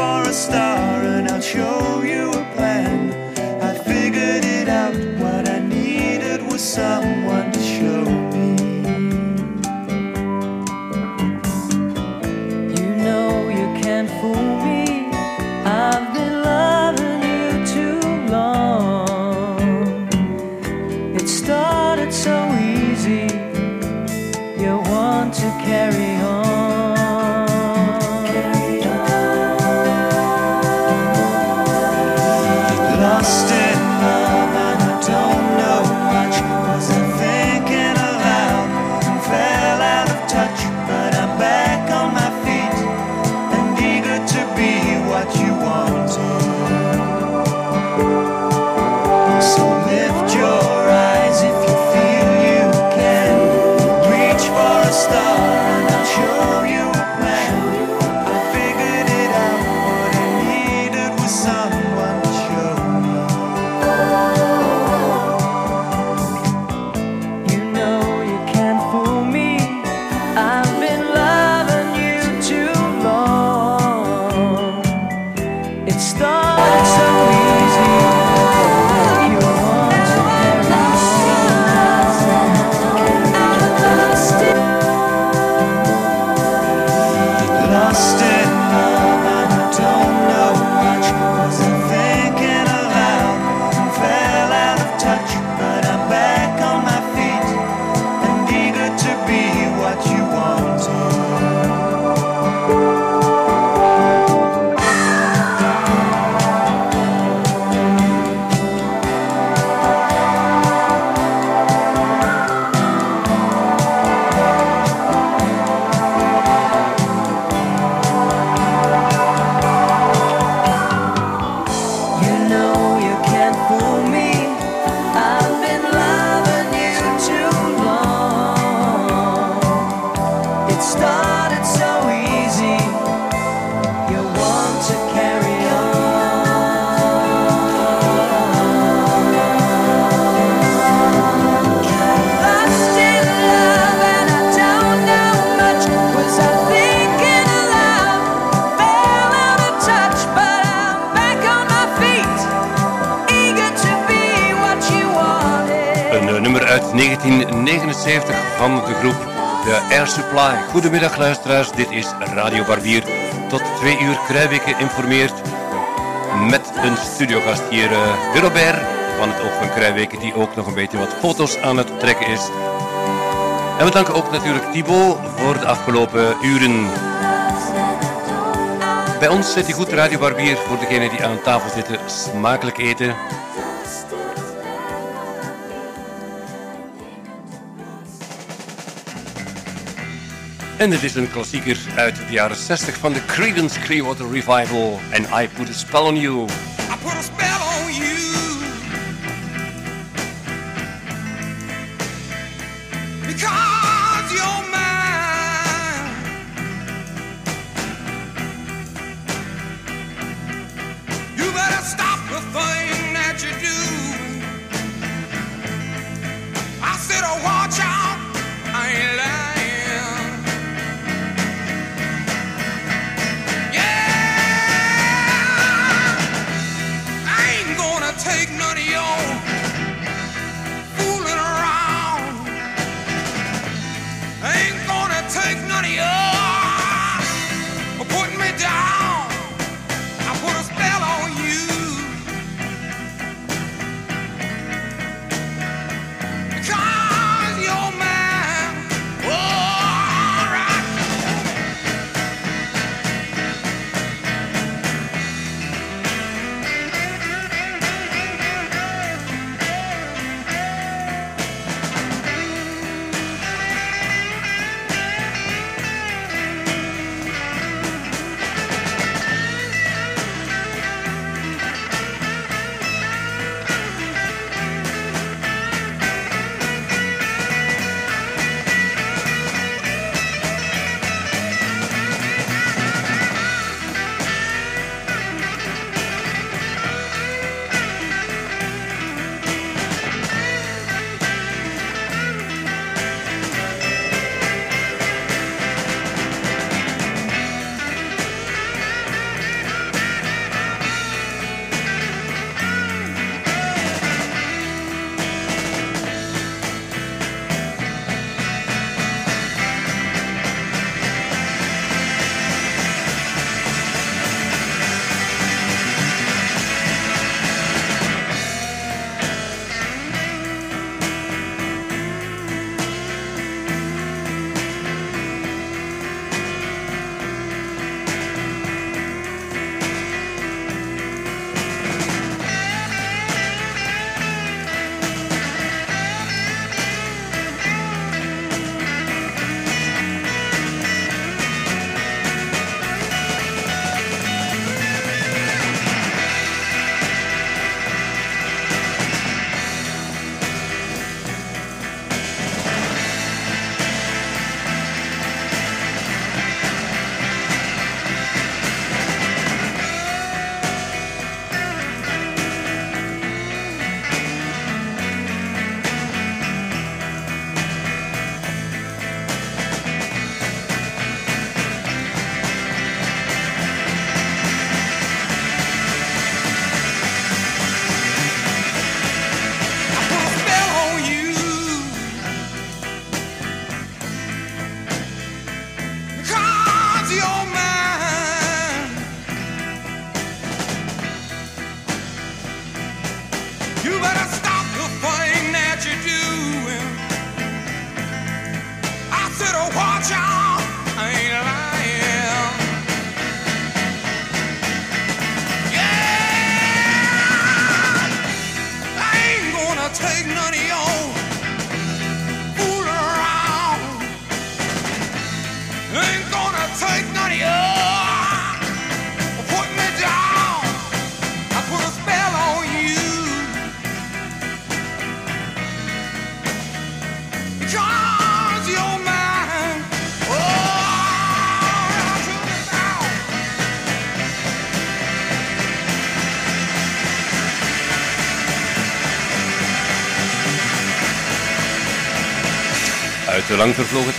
for a star, and I'll show you a plan. I figured it out. What I needed was someone 1979 van de groep de Air Supply. Goedemiddag luisteraars, dit is Radio Barbier. Tot twee uur Kruijweken informeert met een studiogast hier, de Robert van het Oog van die ook nog een beetje wat foto's aan het trekken is. En we danken ook natuurlijk Thibaut voor de afgelopen uren. Bij ons zit hij goed Radio Barbier voor degenen die aan tafel zitten smakelijk eten. En het is een klassieker uit de jaren 60 van de Creedence Clearwater Revival. En I Put a Spell on You. I put a spell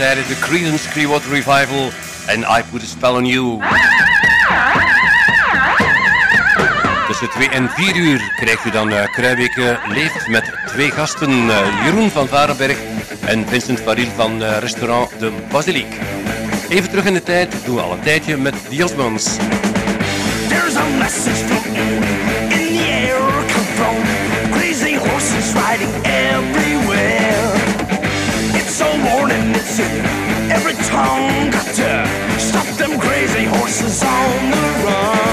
tijdens de Creedence Clearwater Revival en I Put a Spell on You. Tussen 2 en 4 uur krijgt u dan eh, uh, leef Leeft met twee gasten, eh, Jeroen van Varenberg en Vincent Faril van eh, restaurant De Basiliek. Even terug in de tijd, doen we al een tijdje met The Osmonds. There's a message every tongue got to stop them crazy horses on the run.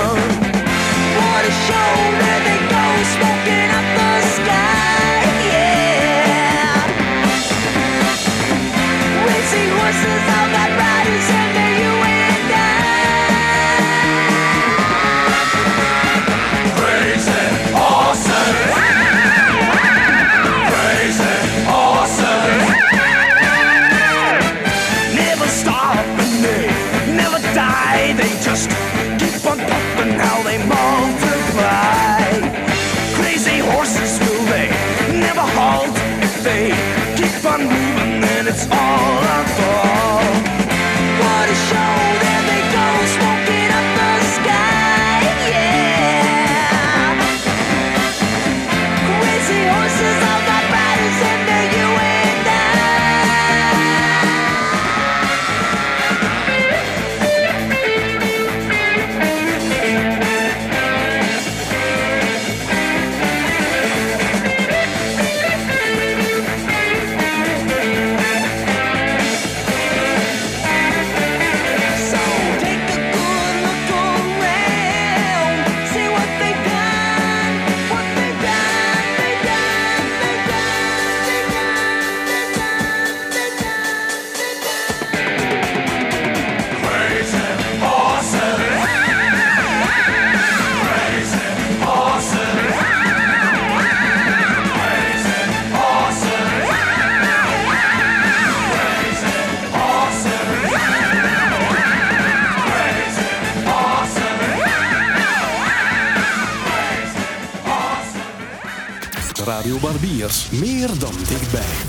Meer dan dichtbij.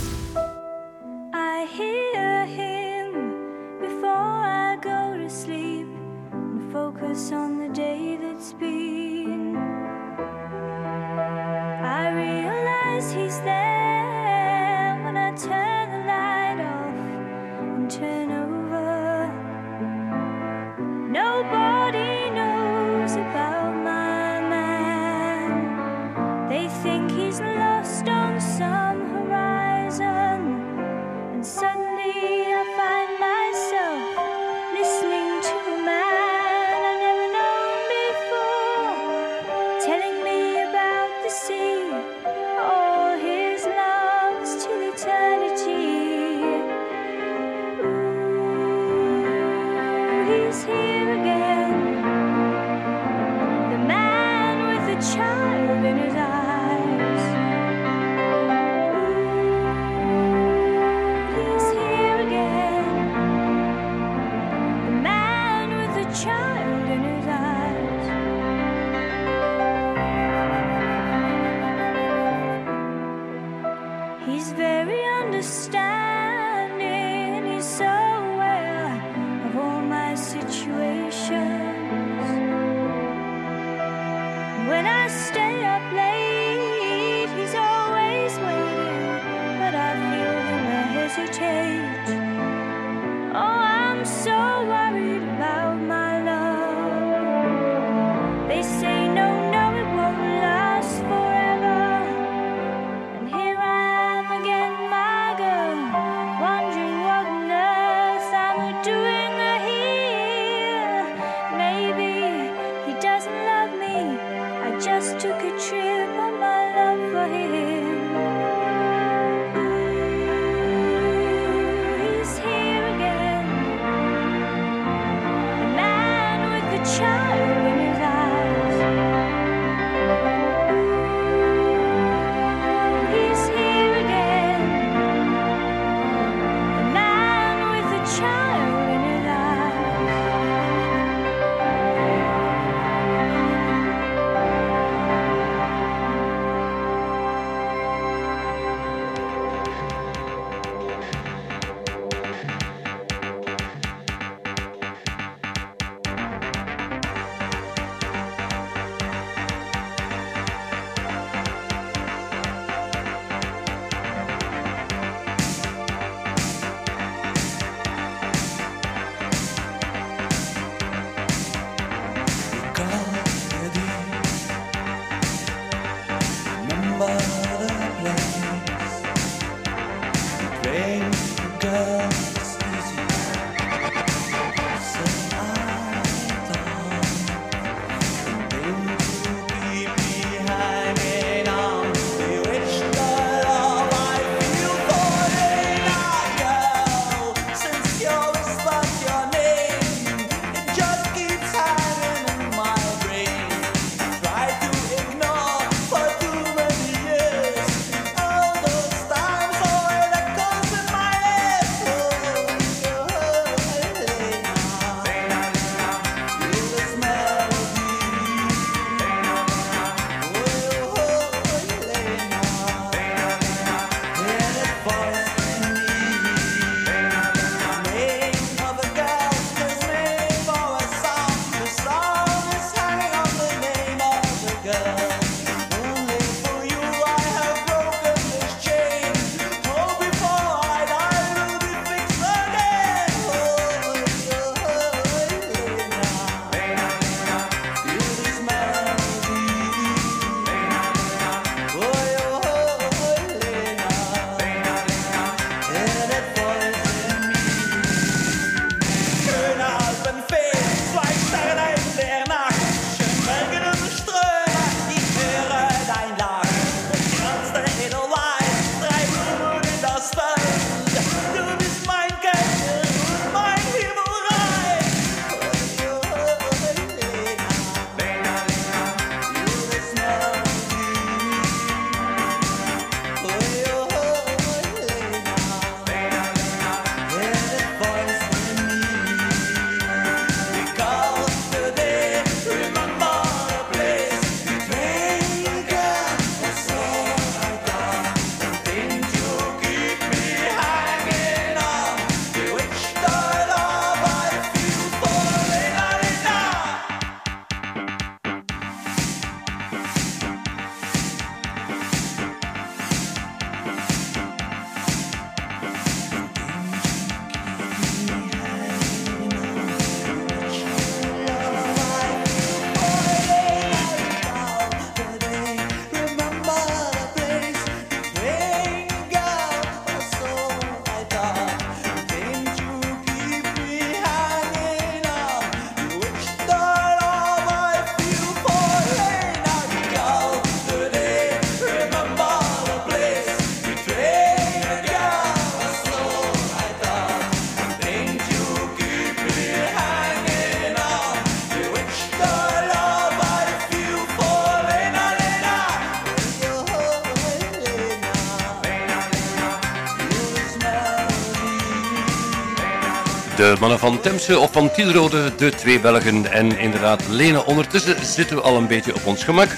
mannen van Temse of van Tielrode, de twee Belgen. En inderdaad, Lena, ondertussen zitten we al een beetje op ons gemak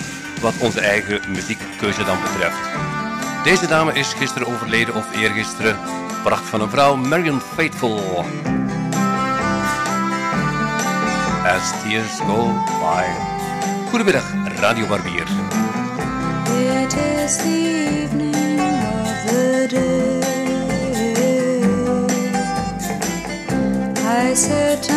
wat onze eigen muziekkeuze dan betreft. Deze dame is gisteren overleden of eergisteren. Pracht van een vrouw, Marion Faithful. As tears go by. Goedemiddag, Radio Barbier. said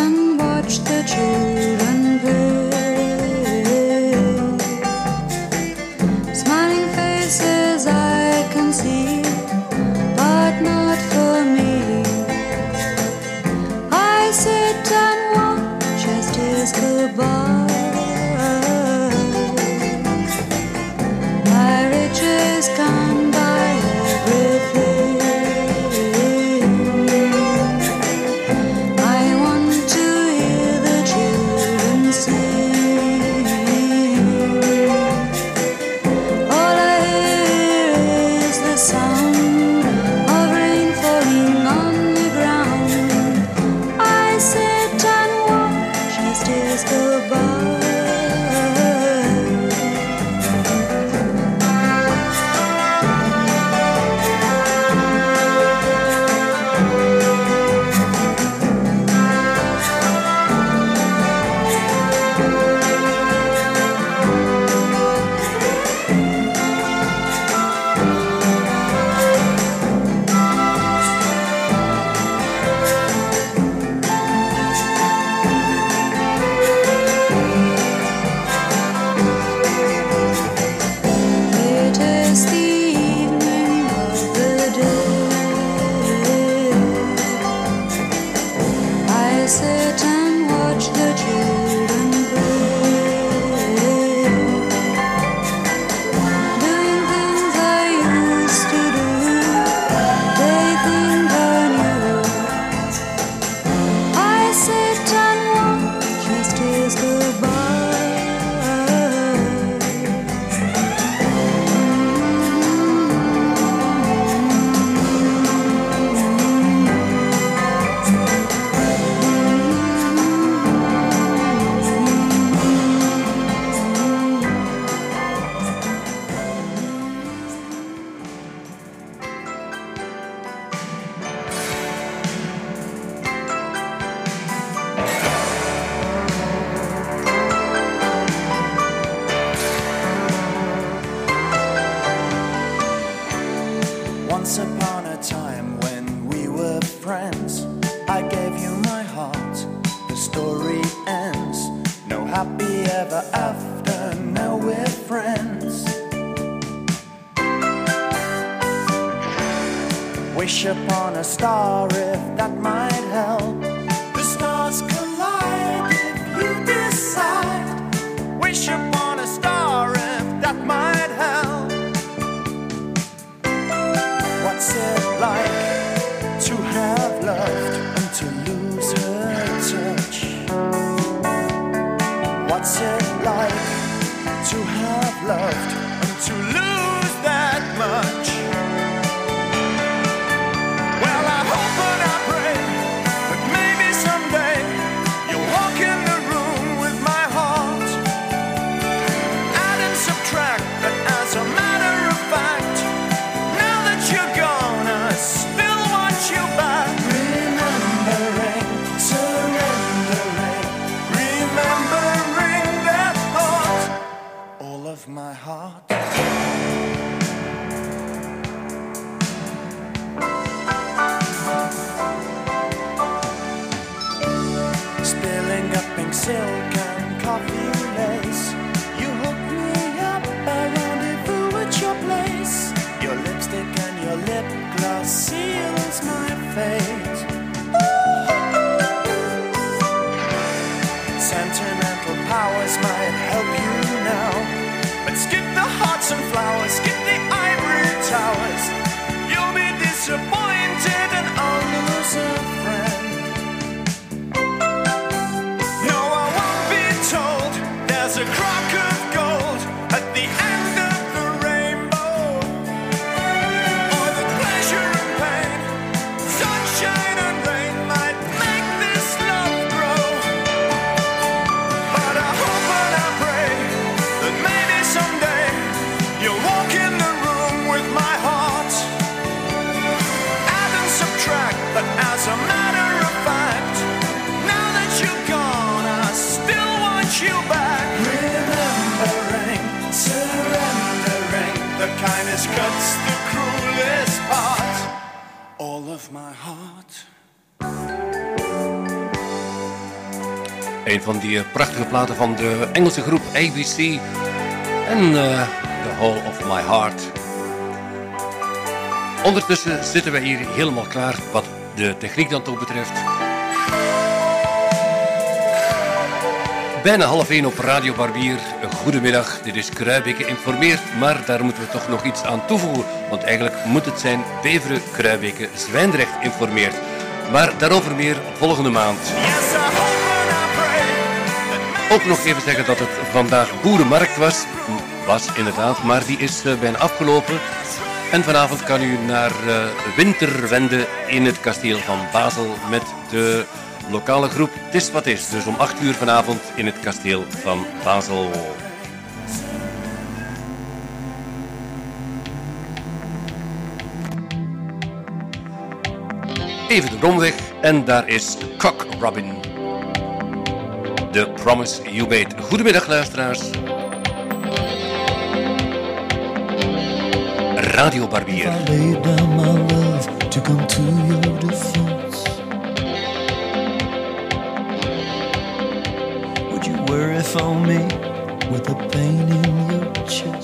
of my heart. Een van die prachtige platen van de Engelse groep ABC. En eh, The Hall of My Heart. Ondertussen zitten wij hier helemaal klaar wat de techniek dan toch betreft. Bijna half één op Radio Barbier. Goedemiddag, dit is Kruibeke informeert, maar daar moeten we toch nog iets aan toevoegen. Want eigenlijk moet het zijn Beveren Kruibeke Zwijndrecht informeert. Maar daarover meer volgende maand. Ook nog even zeggen dat het vandaag Boerenmarkt was. Was inderdaad, maar die is eh, bijna afgelopen. En vanavond kan u naar eh, Winterwende in het kasteel van Basel met de lokale groep Het is wat is. Dus om 8 uur vanavond in het kasteel van Basel. Even de bromweg en daar is Cock Robin. The Promise You Made. Goedemiddag luisteraars. Radio Barbier. I laid down my love to come to your defense. Would you worry for me with the pain in your chest?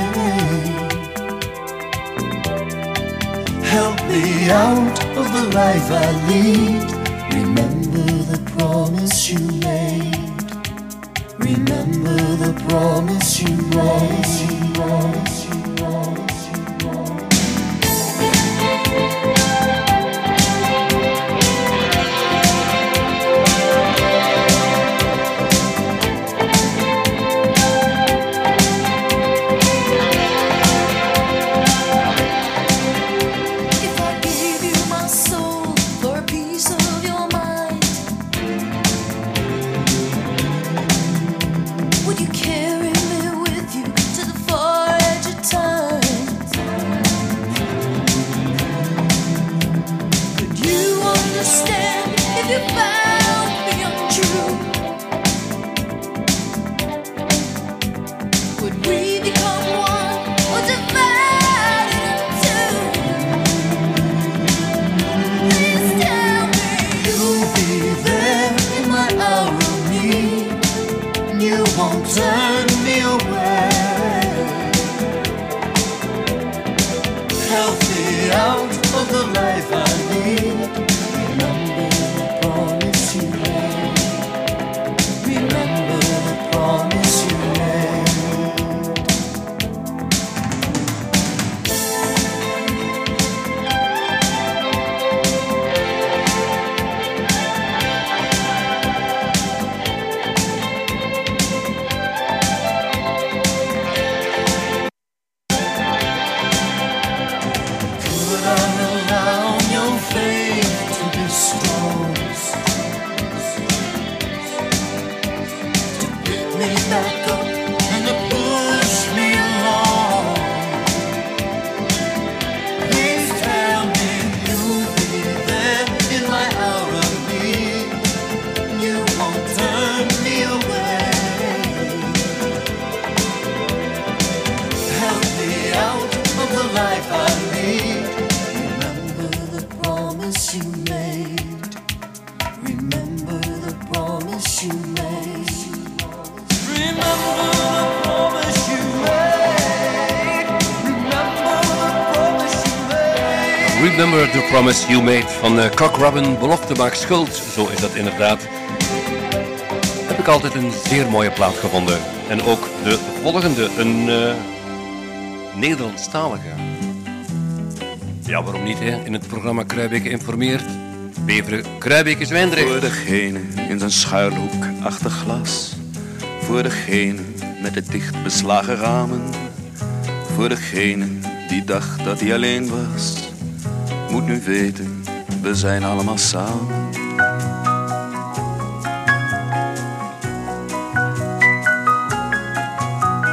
Out of the life I lead. Remember the promise you made. Remember the promise you made. Won't turn me away. Cock Robin. Belofte maakt schuld, zo is dat inderdaad. Heb ik altijd een zeer mooie plaat gevonden. En ook de volgende, een eh, Nederlandstalige. Ja, waarom niet, hè? In het programma Kruibeke informeert. Beveren Kruibeke Zwijndrecht. Voor degene in zijn schuilhoek achter glas. Voor degene met de dicht beslagen ramen. Voor degene die dacht dat hij alleen was. Moet nu weten, we zijn allemaal samen.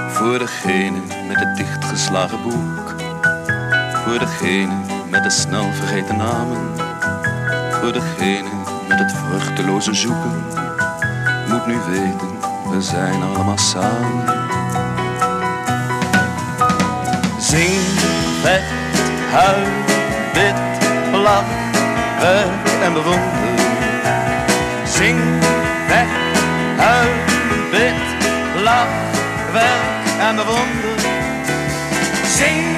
Voor degene met het dichtgeslagen boek. Voor degene met de snel vergeten namen. Voor degene met het vruchteloze zoeken. Moet nu weten, we zijn allemaal samen. Zing, vecht, huil, bid, lach, werk en bewonder. Zing, vecht, huil, bid, lach, werk en bewonder. Zing,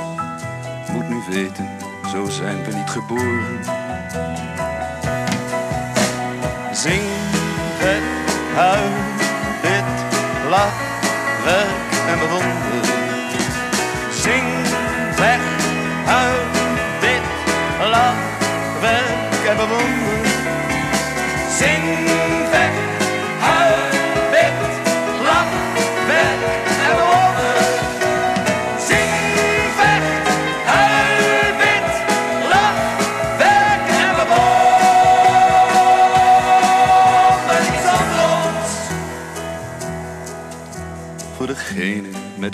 Moet nu weten, zo zijn we niet geboren. Zing, vet, huil, bid, lach, werk en bewonder. Zing, vecht, huil, bid, lach, werk en bewonder. Zing,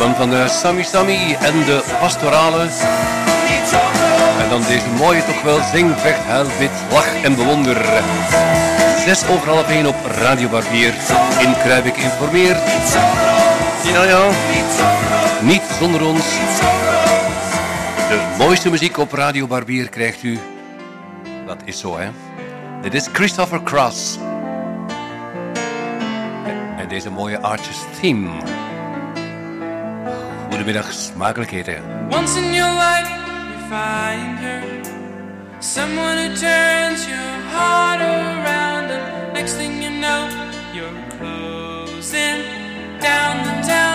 Van de Sammy Sammy en de pastorale. En dan deze mooie toch wel zing, vecht, huil, bid, lach en bewonder. Zes over half één op Radio Barbier. In Kruibik informeert. Ja, ja. Niet zonder ons. De mooiste muziek op Radio Barbier krijgt u. Dat is zo, hè. Dit is Christopher Cross. En deze mooie Arches theme. Once in your life, you find her. Someone who turns your heart around, and next thing you know, you're closing down the town.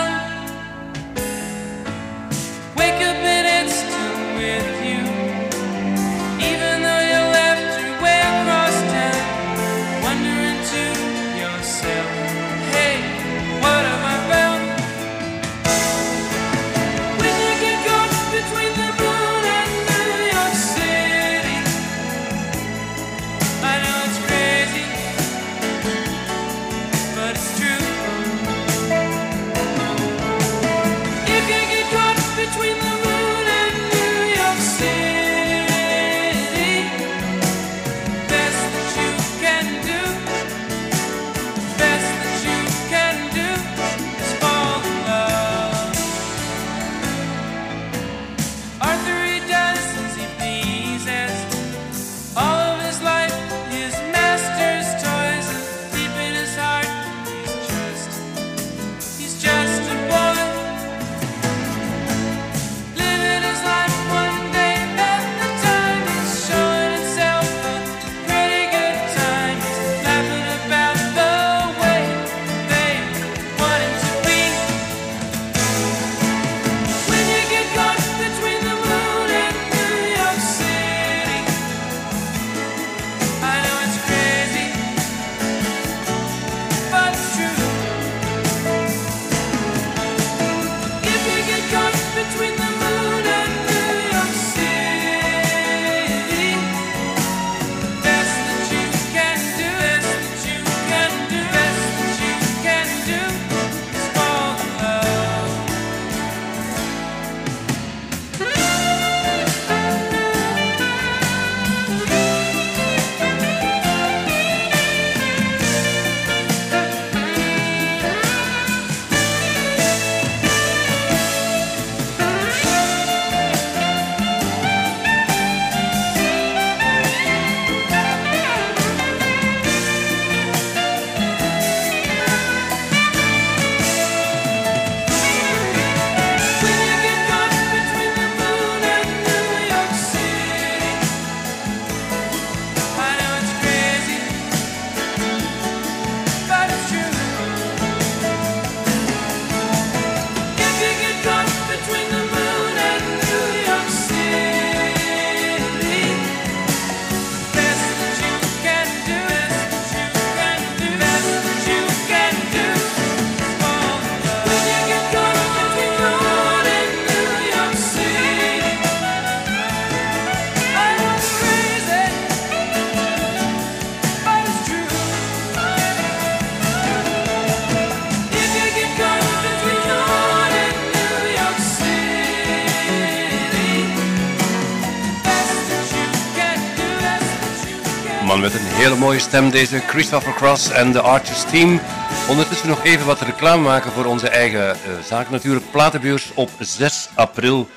mooie stem deze Christopher Cross en de Archers Team. Ondertussen nog even wat reclame maken voor onze eigen uh, zaak. Natuurlijk platenbeurs op 6 april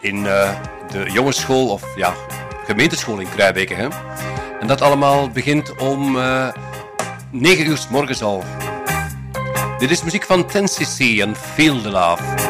in eh, de jongensschool of ja, gemeenteschool in Kruijbeke. Hè? En dat allemaal begint om eh, 9 uur s morgens al. Dit is muziek van Ten CC en Feel the Love.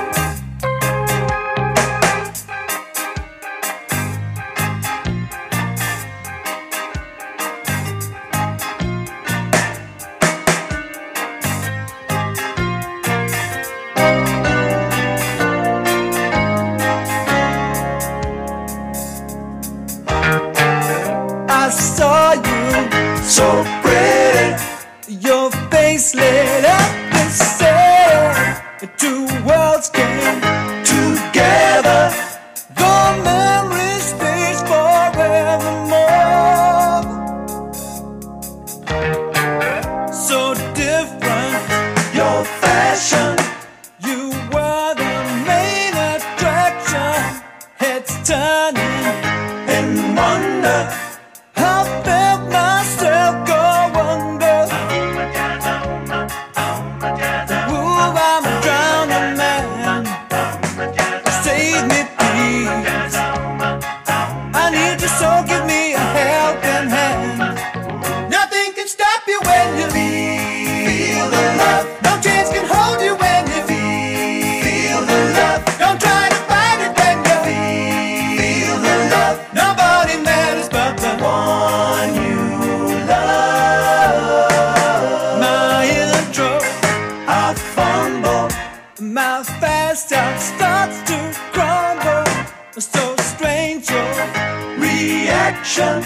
action.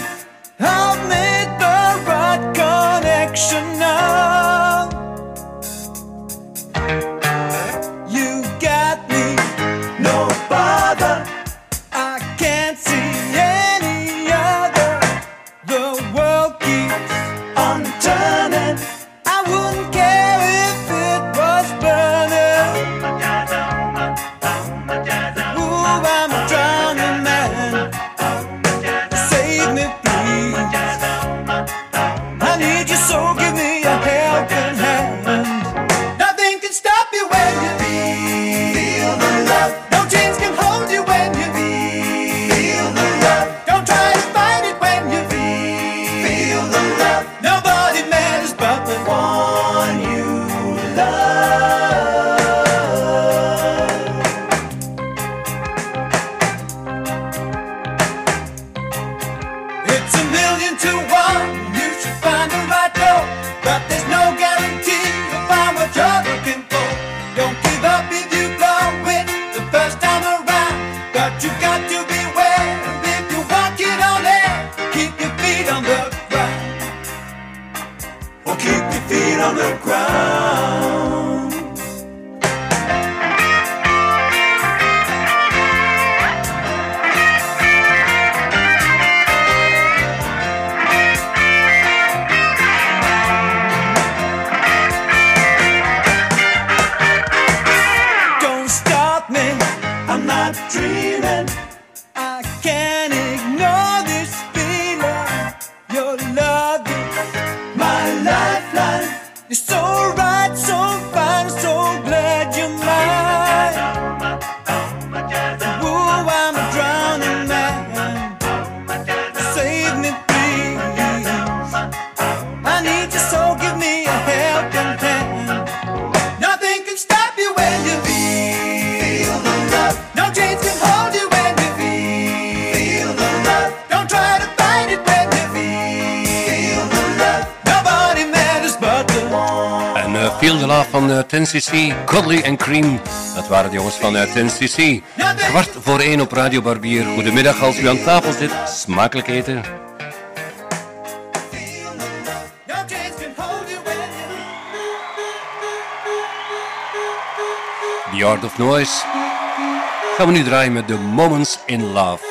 I've made the right connection. NCC, Cuddly and Cream. Dat waren de jongens vanuit NCC. Kwart voor één op Radio Barbier. Goedemiddag, als u aan tafel zit, smakelijk eten. The Art of Noise. Gaan we nu draaien met The Moments in Love.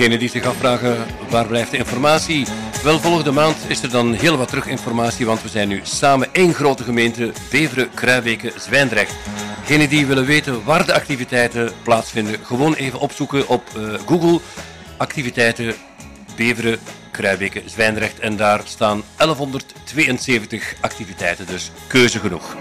degene die zich afvragen waar blijft de informatie. Wel, volgende maand is er dan heel wat terug informatie, want we zijn nu samen één grote gemeente, Beveren, Kruijweken Zwijndrecht. Degenen die willen weten waar de activiteiten plaatsvinden, gewoon even opzoeken op eh, Google. Activiteiten Beveren, Kruijweken Zwijndrecht. En daar staan 1172 activiteiten, dus keuze genoeg.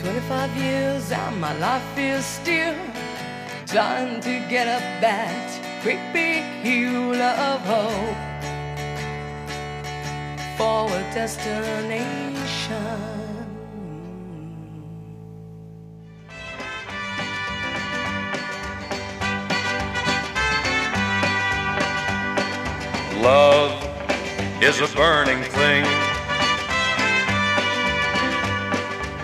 25 years and my life is still trying to get up that big hill of hope for a destination. Love is a burning thing,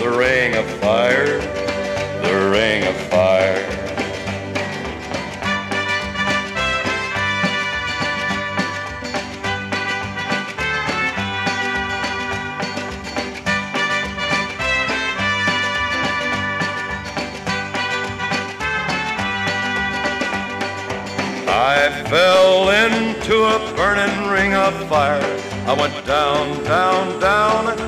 The ring of fire, the ring of fire. I fell into a burning ring of fire. I went down, down, down,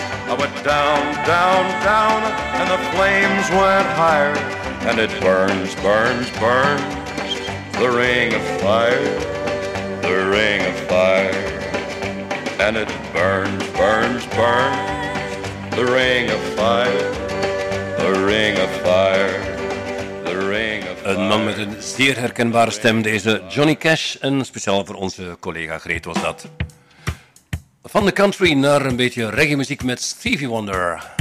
I went down, down, down, and the flames went higher. And it burns, burns, burns. The ring of fire, the ring of fire. And it burns, burns, burns. The ring of fire, the ring of fire. Een man met een zeer herkenbare stem, deze Johnny Cash. En speciaal voor onze collega Greet was dat. Van de country naar een beetje reggae muziek met Stevie Wonder.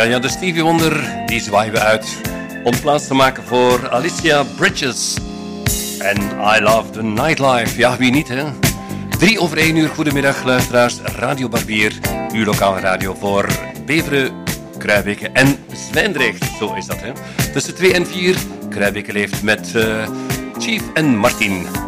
Ja, ja, de Stevie Wonder, die zwaaien we uit om plaats te maken voor Alicia Bridges. En I Love the Nightlife. Ja, wie niet, hè? Drie over 1 uur, goedemiddag, luisteraars. Radio Barbier, uw lokale radio voor Beveren, Kruijbeke en Zwijndrecht. Zo is dat, hè? Tussen twee en vier, Kruijbeke leeft met eh, Chief en Martin.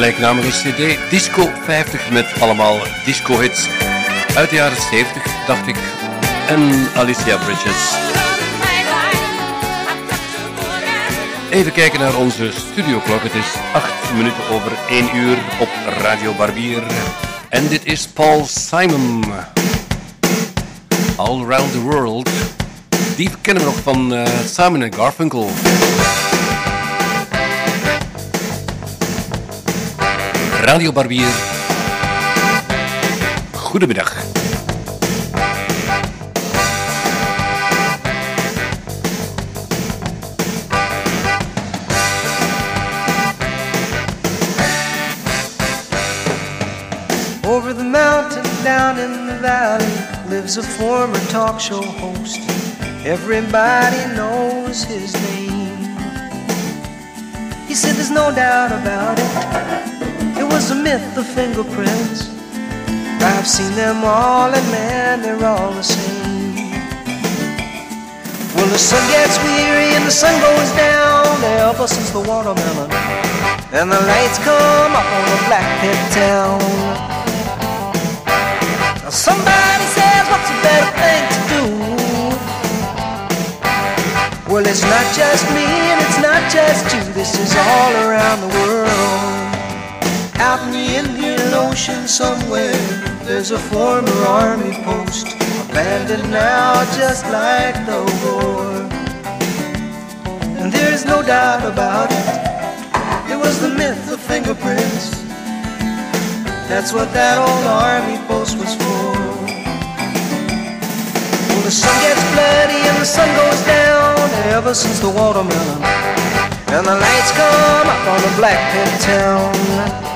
Gelijknamige CD Disco 50 met allemaal disco-hits uit de jaren 70, dacht ik. En Alicia Bridges. Even kijken naar onze studioklok. Het is 8 minuten over 1 uur op Radio Barbier. En dit is Paul Simon. All Around the World. Die kennen we nog van uh, Simon Garfunkel. Radio Barbier. Goedemiddag. Over the mountain, down in the valley, lives a former talk show host. Everybody knows his name. He said there's no doubt about it. Was a myth, of fingerprints. I've seen them all, and man, they're all the same. Well, the sun gets weary and the sun goes down ever since the watermelon. And the lights come up on a black pit town. Now somebody says, what's a better thing to do? Well, it's not just me and it's not just you. This is all around. Out in the Indian Ocean somewhere, there's a former army post, abandoned now just like the war. And there's no doubt about it, it was the myth of fingerprints. That's what that old army post was for. Well, the sun gets bloody and the sun goes down ever since the watermelon. And the lights come up on the black pit town.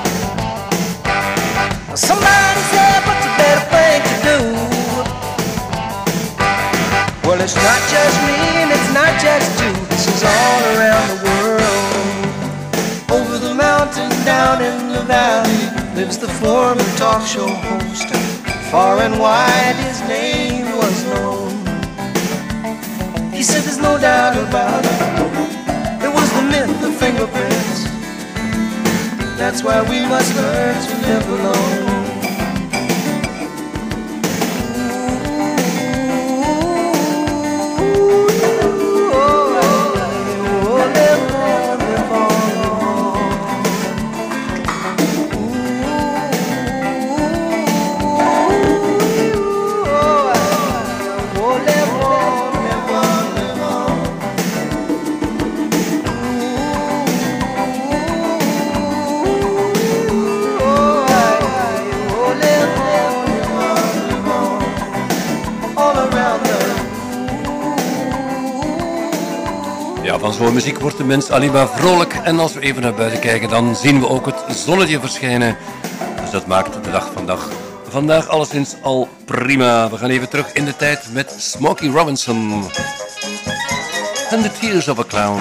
Somebody said, what's a better thing to do? Well, it's not just me and it's not just you. This is all around the world. Over the mountain, down in the valley, lives the former talk show host. Far and wide, his name was known. He said, there's no doubt about it. It was the myth the fingerprints. That's why we must learn to live alone. Zo'n muziek wordt de mens alleen maar vrolijk. En als we even naar buiten kijken, dan zien we ook het zonnetje verschijnen. Dus dat maakt de dag vandaag. Vandaag alleszins al prima. We gaan even terug in de tijd met Smokey Robinson. En The Tears of a Clown.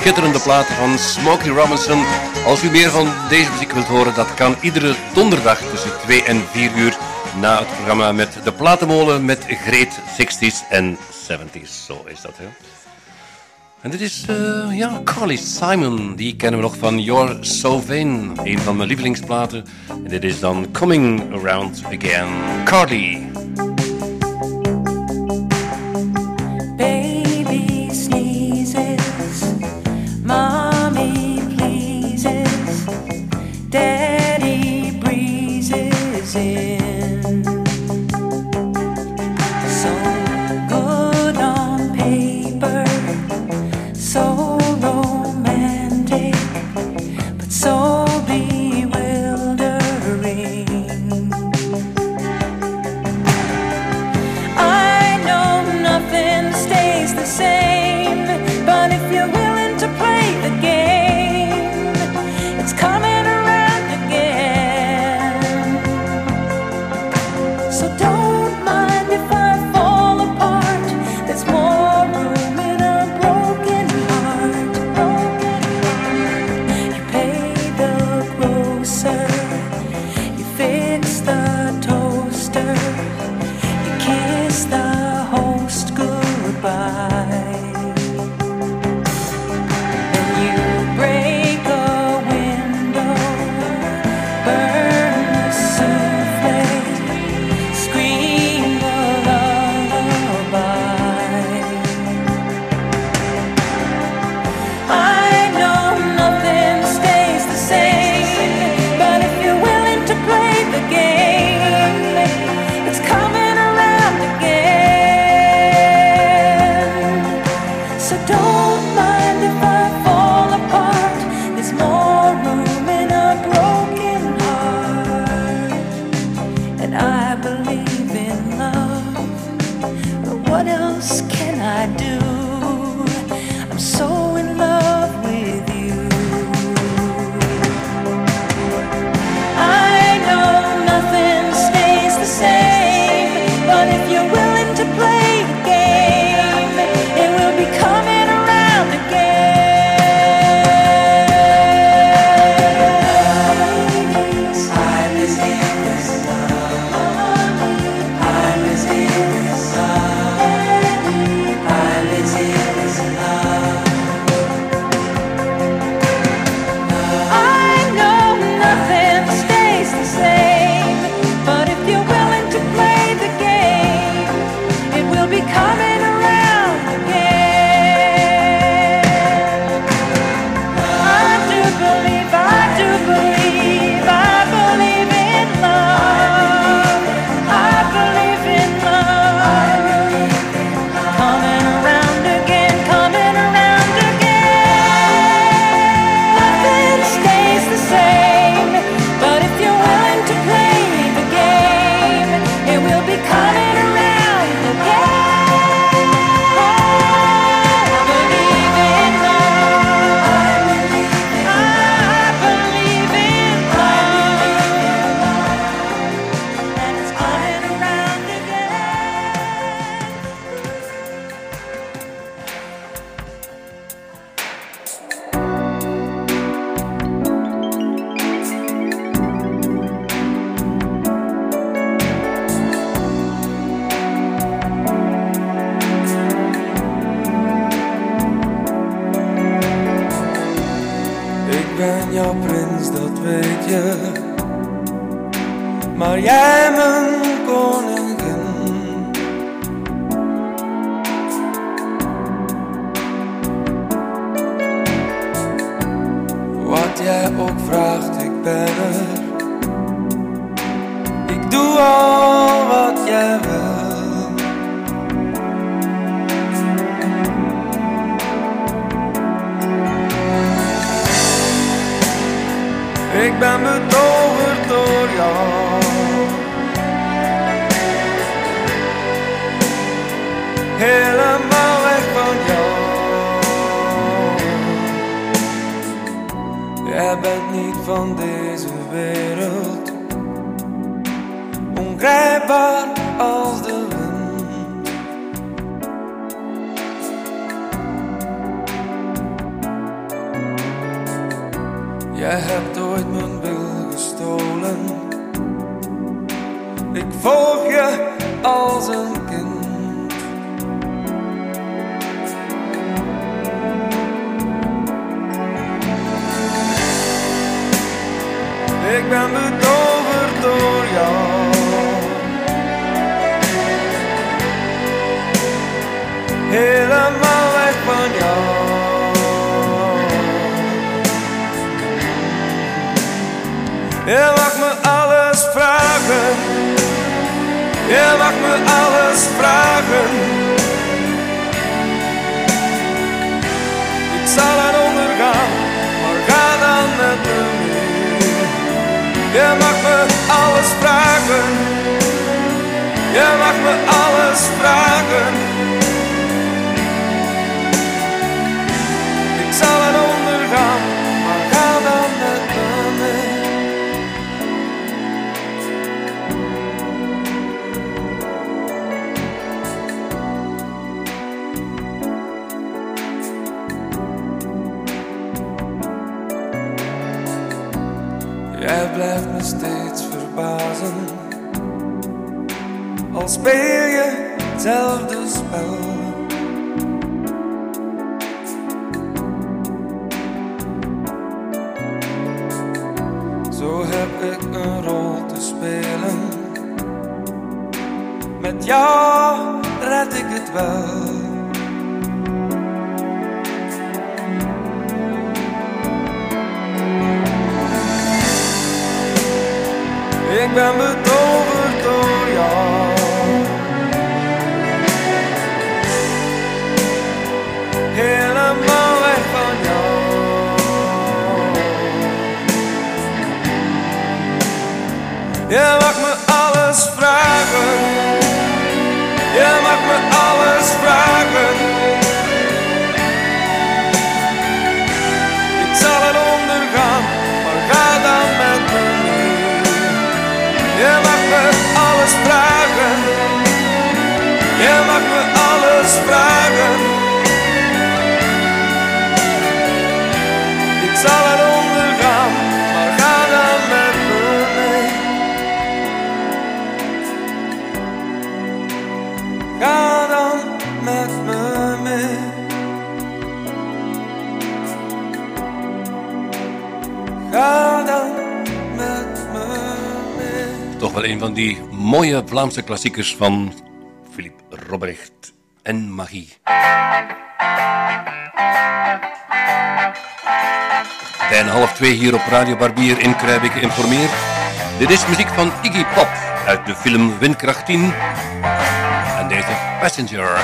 schitterende plaat van Smokey Robinson. Als u meer van deze muziek wilt horen, dat kan iedere donderdag tussen 2 en 4 uur na het programma met de Platenmolen met Greet 60s en 70s. Zo is dat, hè. En dit is, uh, ja, Carly Simon. Die kennen we nog van Your So Vain, een van mijn lievelingsplaten. En dit is dan Coming Around Again, Carly. blijft me steeds verbazen. Al speel je hetzelfde spel. Zo heb ik een rol te spelen. Met jou red ik het wel. remember een van die mooie Vlaamse klassiekers van Philippe Robrecht en Magie. Bijna half twee hier op Radio Barbier in Kruijbeek informeert. Dit is muziek van Iggy Pop uit de film Windkracht 10 en deze Passenger.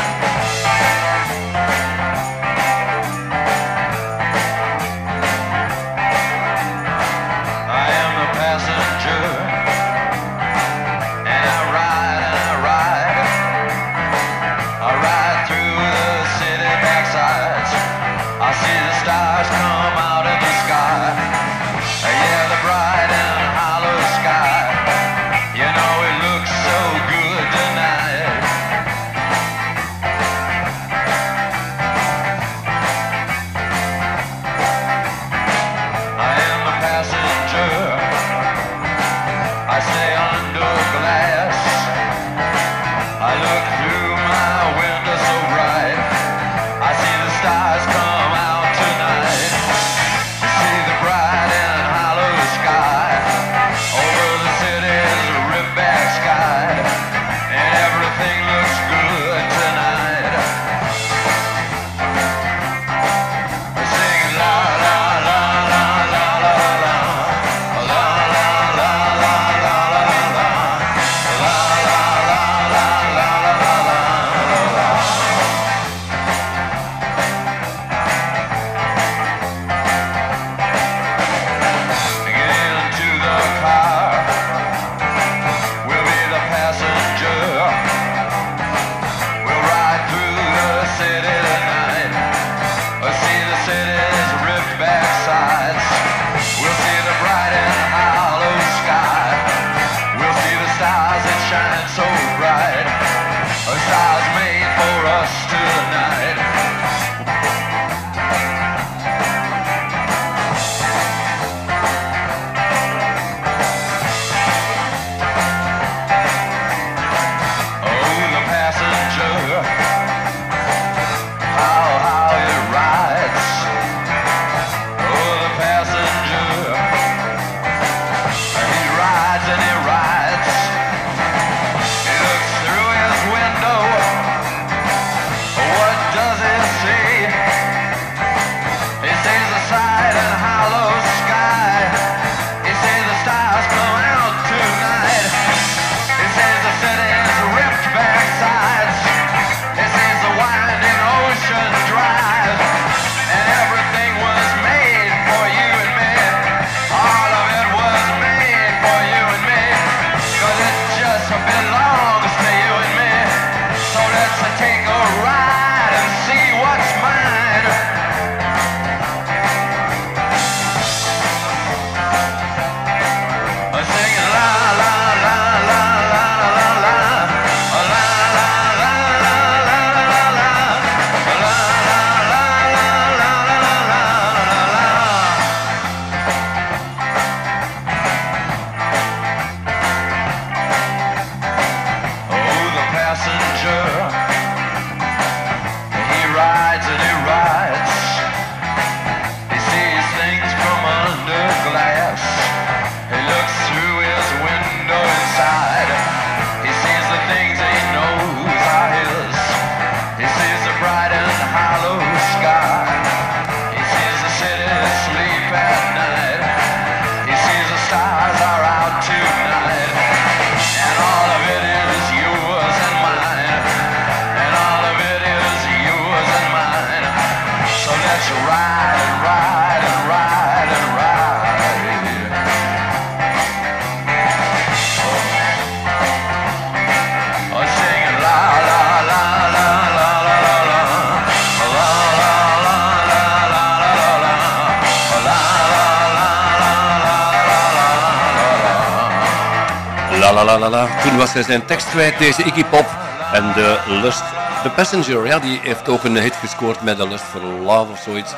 Toen was hij zijn tekst kwijt, deze Iggy Pop. En de Lust, The Passenger, ja, die heeft ook een hit gescoord met de Lust for Love of zoiets.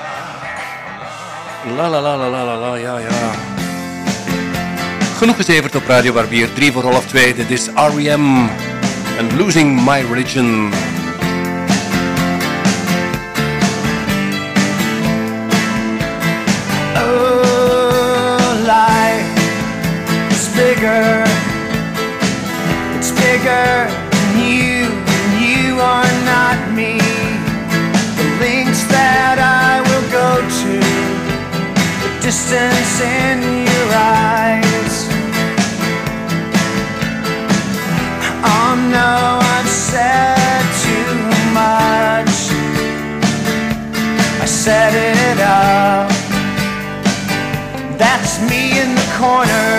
La la la la la la la, ja ja. Genoeg gezeverd op Radio Barbier, 3 voor half 2. Dit is R.E.M. and Losing My Religion. distance in your eyes. Oh no, I've said too much. I set it up. That's me in the corner.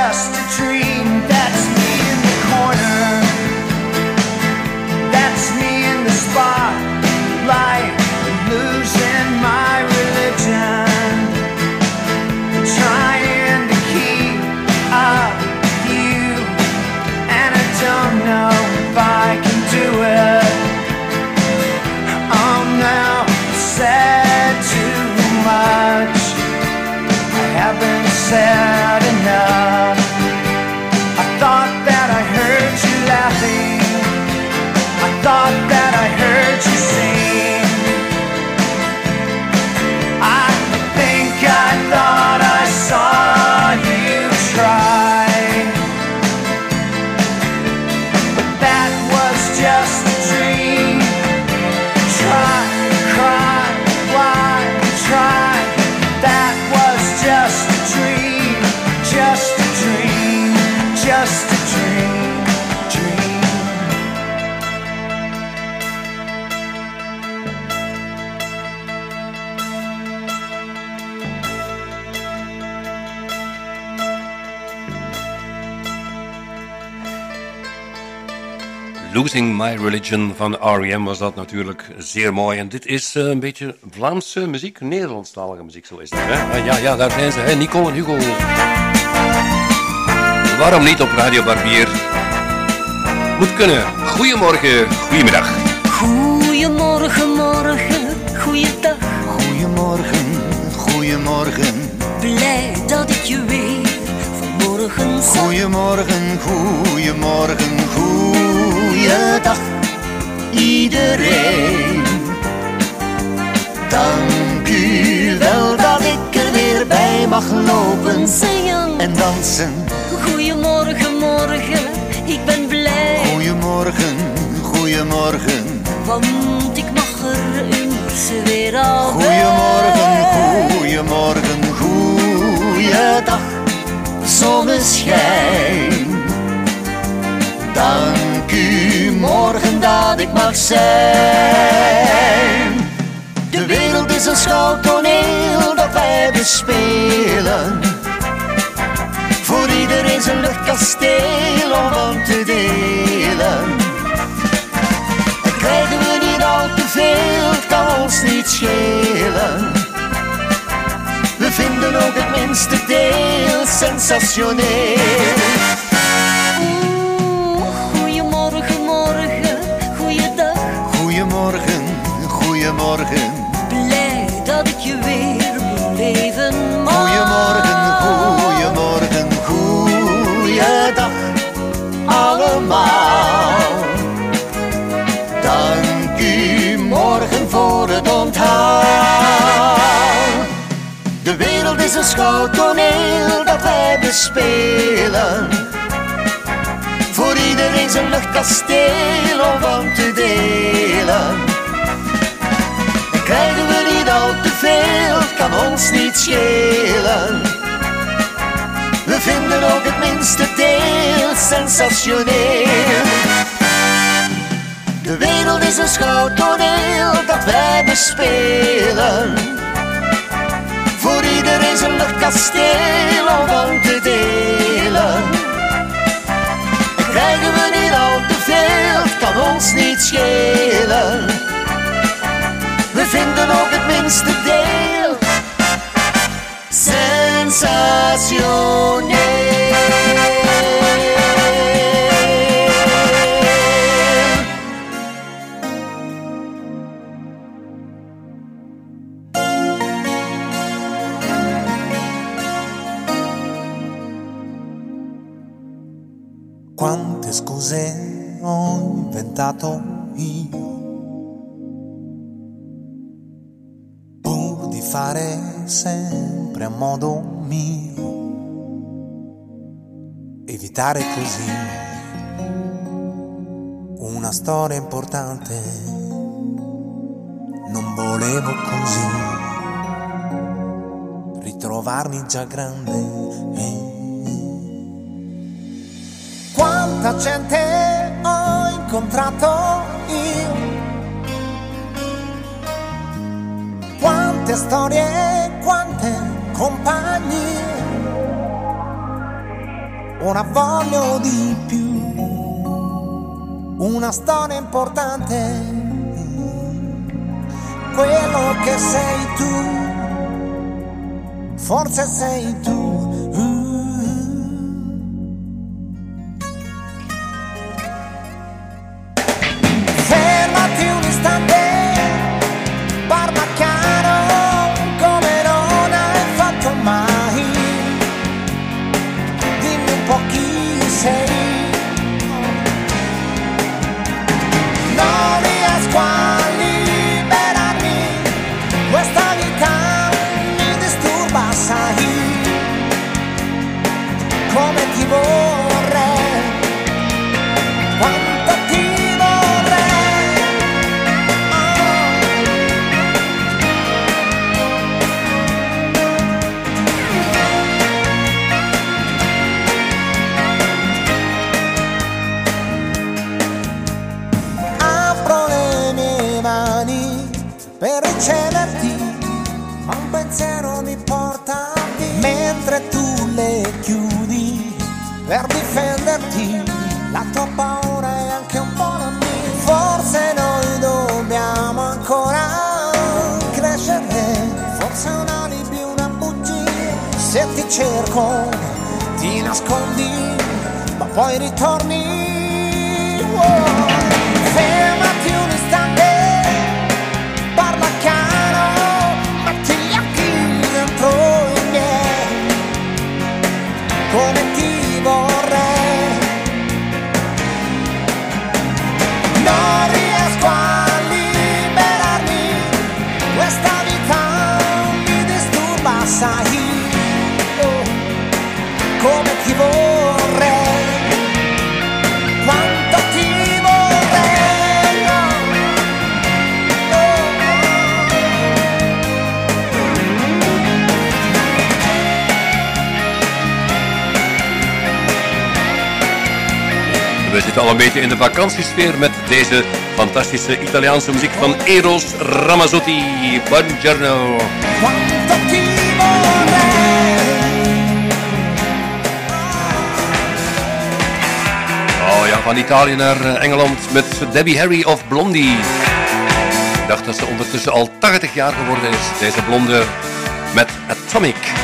just a dream. That's me in the corner. That's me in the spotlight. Losing My Religion van R.E.M. was dat natuurlijk zeer mooi. En dit is eh, een beetje Vlaamse muziek, Nederlandstalige muziek, zo is het. Hè? Ja, ja, daar zijn ze, hè? Nicole en Hugo. Waarom niet op Radio Barbier? Moet kunnen. Goedemorgen, goedemiddag. Goedemorgen, morgen, goeiedag. Goedemorgen, goedemorgen. Blij dat ik je weer vanmorgen zag. Goedemorgen, goedemorgen, goeiedag iedereen. Dank u wel dat ik er weer bij mag lopen Zingen. en dansen. Goedemorgen, morgen, ik ben blij. Goedemorgen, goedemorgen. Want ik mag er immers weer al Goedemorgen, goedemorgen, goeiedag, zonneschijn. Dank u morgen dat ik mag zijn. De wereld is een schouwtoneel dat wij bespelen. Voor iedereen zijn luchtkasteel om van te delen. En krijgen we niet al te veel, kan ons niet schelen. We vinden ook het minste deel sensationeel. Is een schouwtoneel dat wij bespelen. Voor iedereen zijn luchtkasteel om van te delen. En krijgen we niet al te veel, kan ons niet schelen. We vinden ook het minste deel sensationeel. De wereld is een schouwtoneel dat wij bespelen. Luchtkasteel om van te delen. En krijgen we niet al te veel, kan ons niet schelen. We vinden ook het minste deel sensationeel. Scuse ho inventato io pur di fare sempre a modo mio, evitare così una storia importante. Non volevo così ritrovarmi già grande. eh. Quanta gente ho incontrato io, quante storie, quante compagnie, ora voglio di più, una storia importante, quello che sei tu, forse sei tu. Beetje in de vakantiesfeer met deze fantastische Italiaanse muziek van Eros Ramazzotti. Buongiorno. Oh ja, van Italië naar Engeland met Debbie Harry of Blondie. Ik dacht dat ze ondertussen al 80 jaar geworden is, deze blonde met Atomic.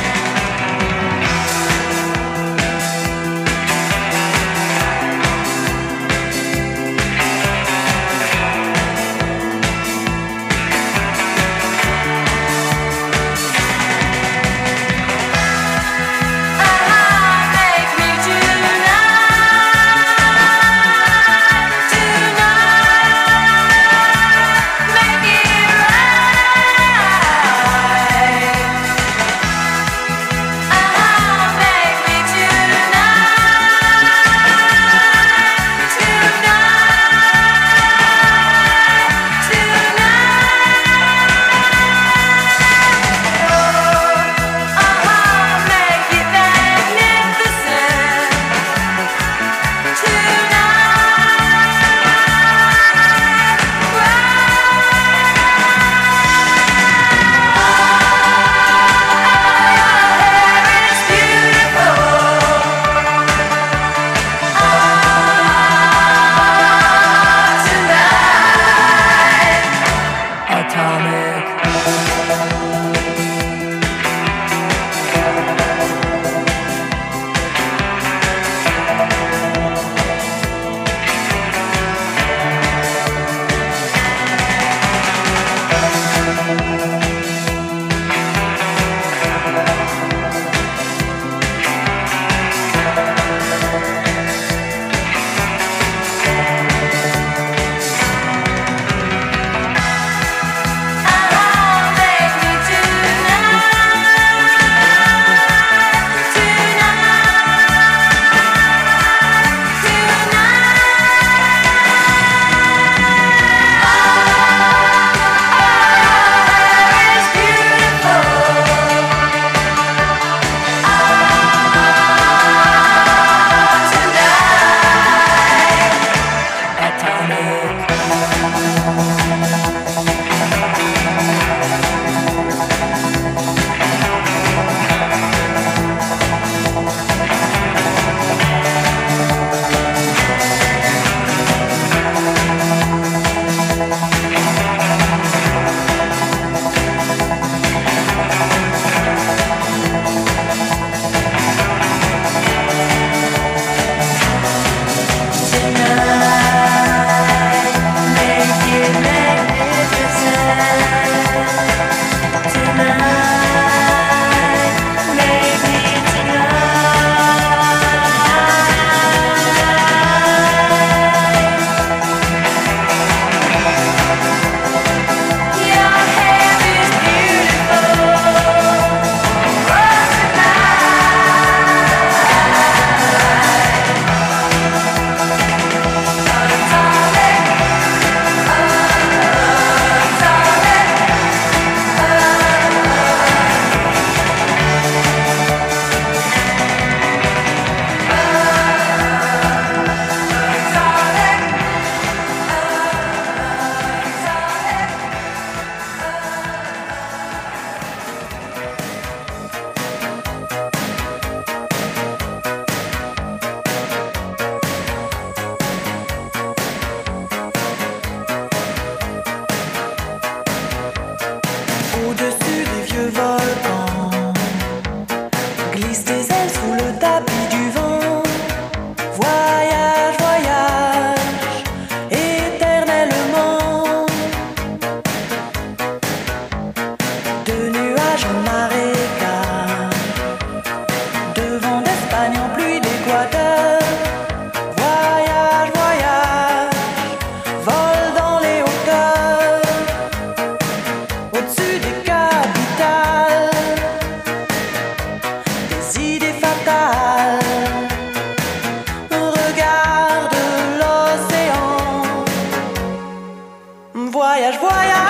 Boias, boias.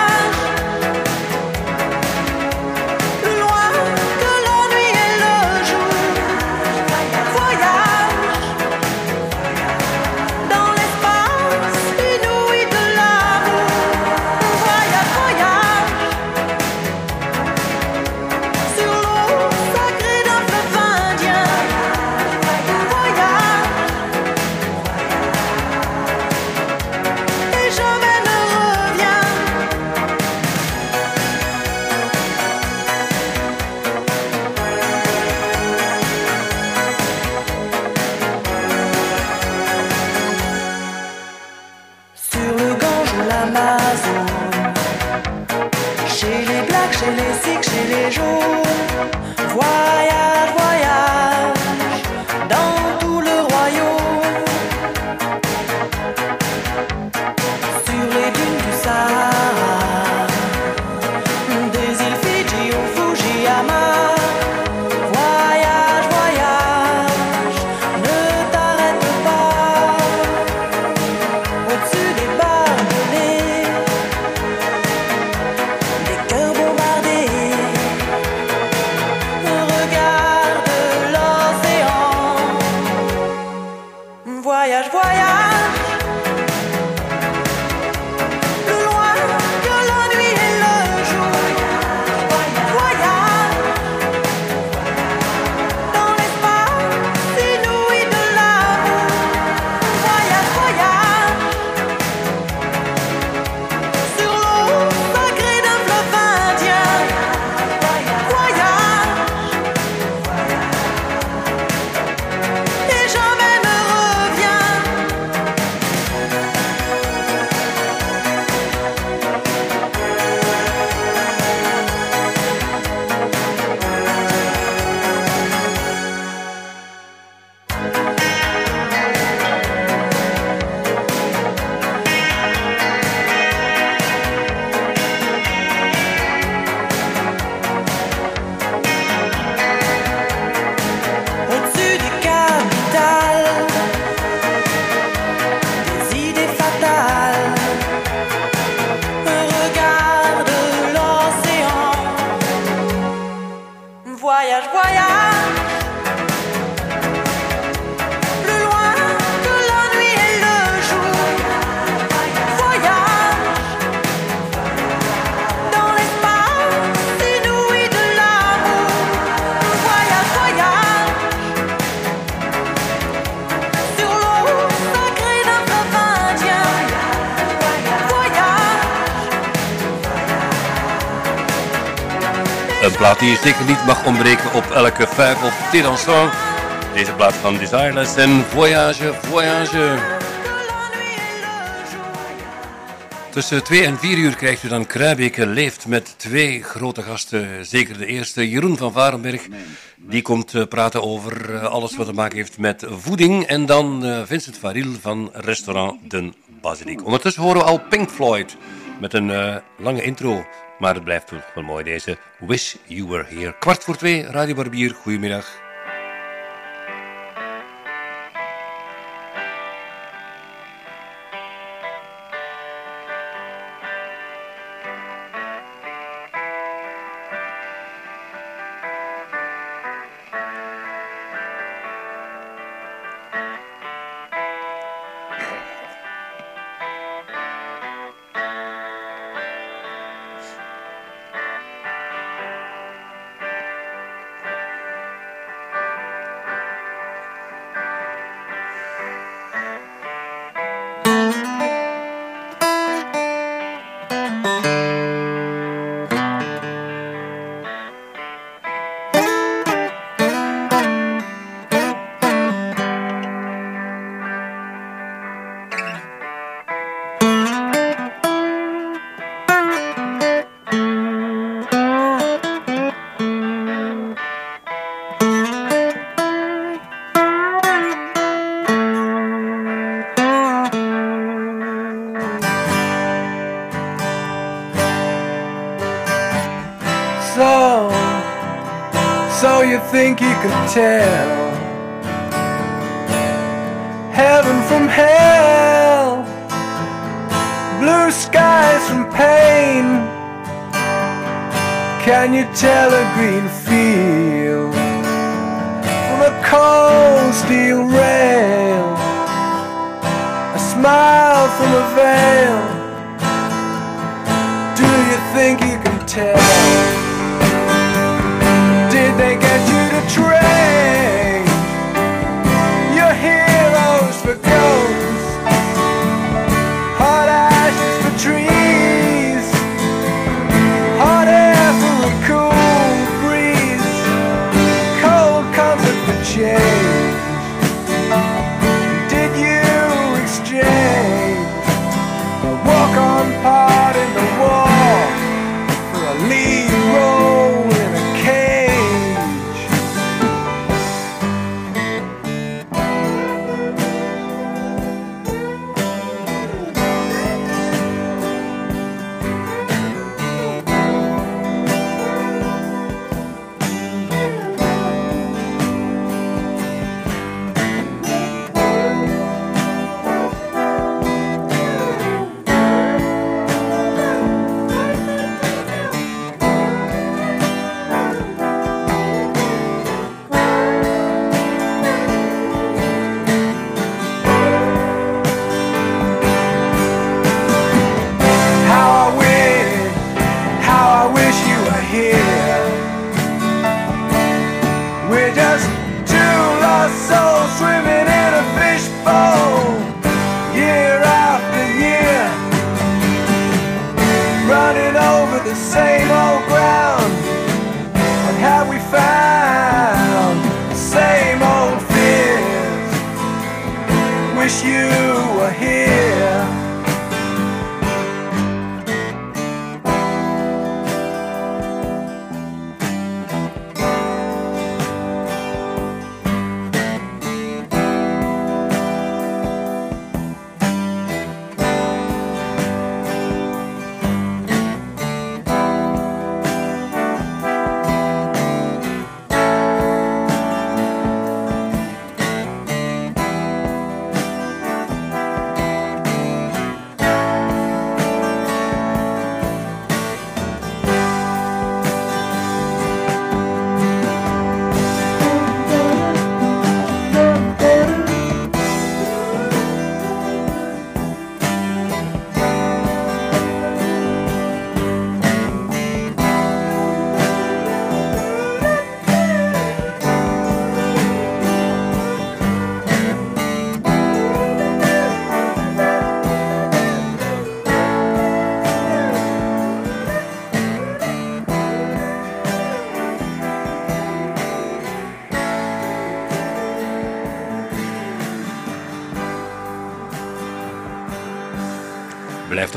die zeker niet mag ontbreken op elke vijf of op zo. Deze plaats van Desireless en Voyage, Voyage. Tussen 2 en 4 uur krijgt u dan Kruijbeke Leeft met twee grote gasten. Zeker de eerste, Jeroen van Varenberg. Die komt eh, praten over eh, alles wat te maken heeft met voeding. En dan eh, Vincent Variel van restaurant Den Basiliek. Ondertussen horen we al Pink Floyd met een lange intro. Maar het blijft wel mooi deze Wish You Were Here. Kwart voor twee, Radio Barbier, goedemiddag.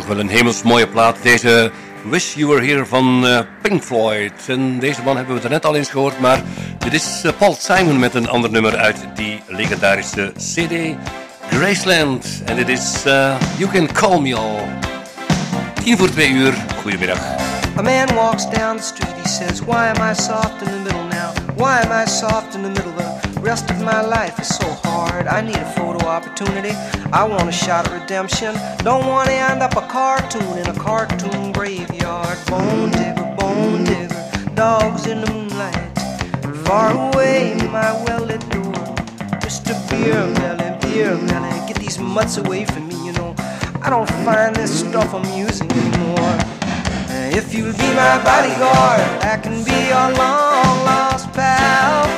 Wel een hemelsmooie plaat. Deze Wish You Were Here van eh, Pink Floyd. En deze man hebben we er net al eens gehoord, maar dit is eh, Paul Simon met een ander nummer uit die legendarische CD Graceland. En dit is eh, You Can Call Me All. 10 voor 2 uur, goedemiddag. A man walks down the street, he says, Why am I soft in the middle now? Why am I soft in the middle? The rest of my life is so hard. I need a opportunity. I want a shot at redemption. Don't want to end up a cartoon in a cartoon graveyard. Bone digger, bone digger, dogs in the moonlight. Far away, my well lit door. Mr. Beer Melly, Beer Melly, get these mutts away from me, you know. I don't find this stuff amusing anymore. If you'll be my bodyguard, I can be your long lost pal.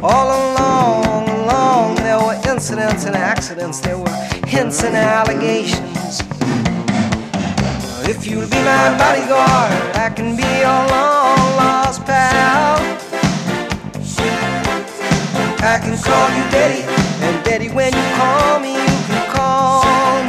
All along, along, there were incidents and accidents, there were hints and allegations. If you'll be my bodyguard, I can be your long lost pal. I can call you Daddy, and Daddy, when you call me, you can call me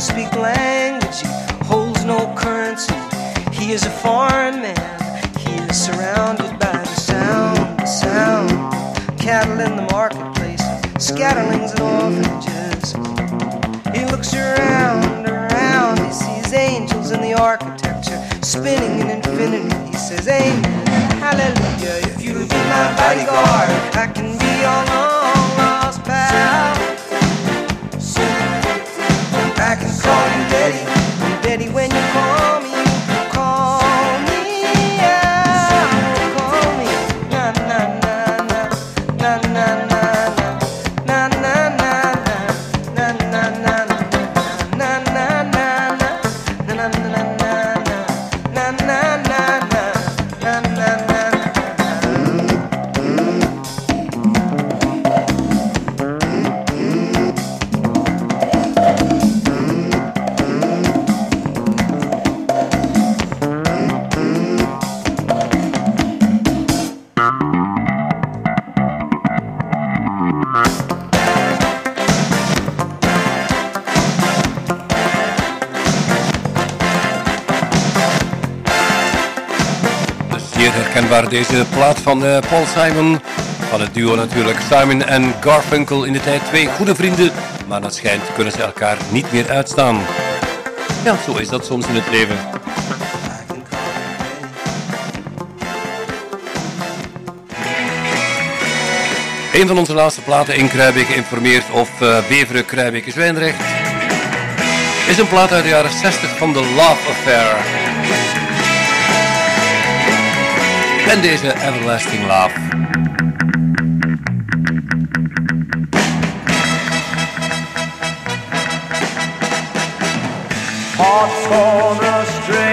Doesn't speak language, he holds no currency. He is a foreign man, he is surrounded by the sound, the sound. Cattle in the marketplace, scatterlings and orphanages. He looks around, around, he sees angels in the architecture, spinning in infinity. He says, Amen, hallelujah. If you'll be my bodyguard, I can be your long Daddy, when you call me, Deze plaat van eh, Paul Simon. Van het duo natuurlijk Simon en Garfunkel in de tijd. Twee goede vrienden, maar dat schijnt kunnen ze elkaar niet meer uitstaan. Ja, zo is dat soms in het leven. Een van onze laatste platen in Kruibeke informeert of uh, Beveren Kruibeke Zwijndrecht is een plaat uit de jaren 60 van The Love Affair. En deze Everlasting Love. Hearts gonna stray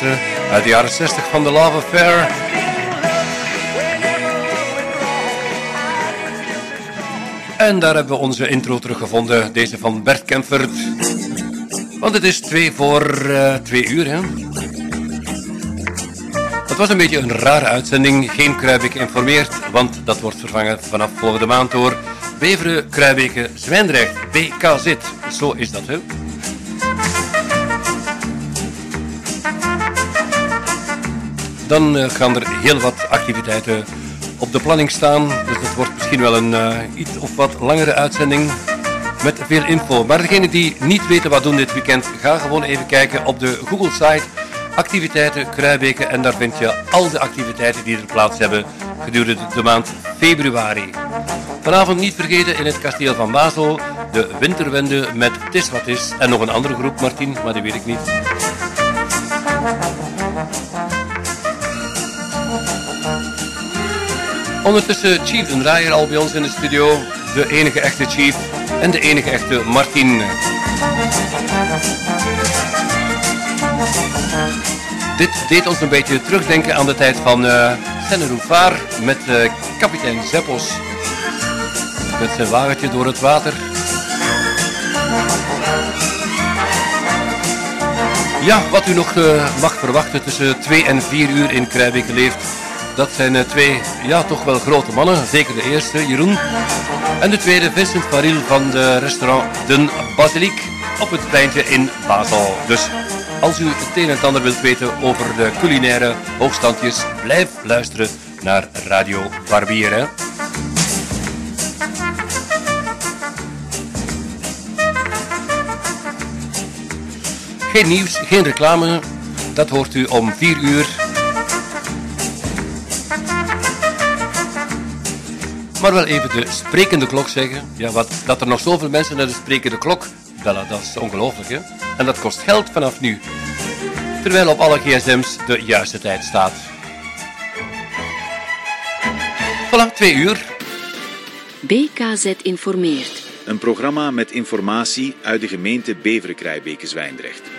uit de jaren 60 van de Love Affair. En daar hebben we onze intro teruggevonden, deze van Bert Kempfert. Want het is twee voor eh, twee uur, hè? Het was een beetje een rare uitzending, geen Kruibeke informeert, want dat wordt vervangen vanaf volgende maand door Beveren, Kruibeke, Zwijndrecht, BKZ. Zo is dat, hè? Dan eh, gaan er heel wat activiteiten op de planning staan. Dus het wordt misschien wel een eh, iets of wat langere uitzending met veel info. Maar degenen die niet weten wat doen dit weekend, ga gewoon even kijken op de Google-site activiteiten Kruibeke en daar vind je al de activiteiten die er plaats hebben gedurende de maand februari. Vanavond niet vergeten in het kasteel van Basel de winterwende met Tis wat is en nog een andere groep Martin, maar die weet ik niet. Ondertussen Chief een Draaier al bij ons in de studio. De enige echte Chief en de enige echte Martin. Dit deed ons een beetje terugdenken aan de tijd van uh, Senneroevaar met eh, kapitein Zeppos. Met zijn wagentje door het water. Ja, wat u nog eh, mag verwachten tussen 2 en 4 uur in Kruijbeke leeft. Dat zijn eh, twee, ja, toch wel grote mannen. Zeker de eerste, Jeroen. En de tweede, Vincent Faril van de restaurant Den Basiliek op het pleintje in Basel. Dus als u het een en ander wilt weten over de culinaire hoogstandjes, blijf luisteren naar Radio Barbier. Geen nieuws, geen reclame. Dat hoort u om 4 uur. Maar wel even de sprekende klok zeggen. Ja, wat, dat er nog zoveel mensen naar de sprekende klok bellen, dat is ongelooflijk, hè? En dat kost geld vanaf nu. Terwijl op alle gsm's de juiste tijd staat. Voilà, twee uur. BKZ informeert. Een programma met informatie uit de gemeente Beveren-Kruijbeke-Zwijndrecht.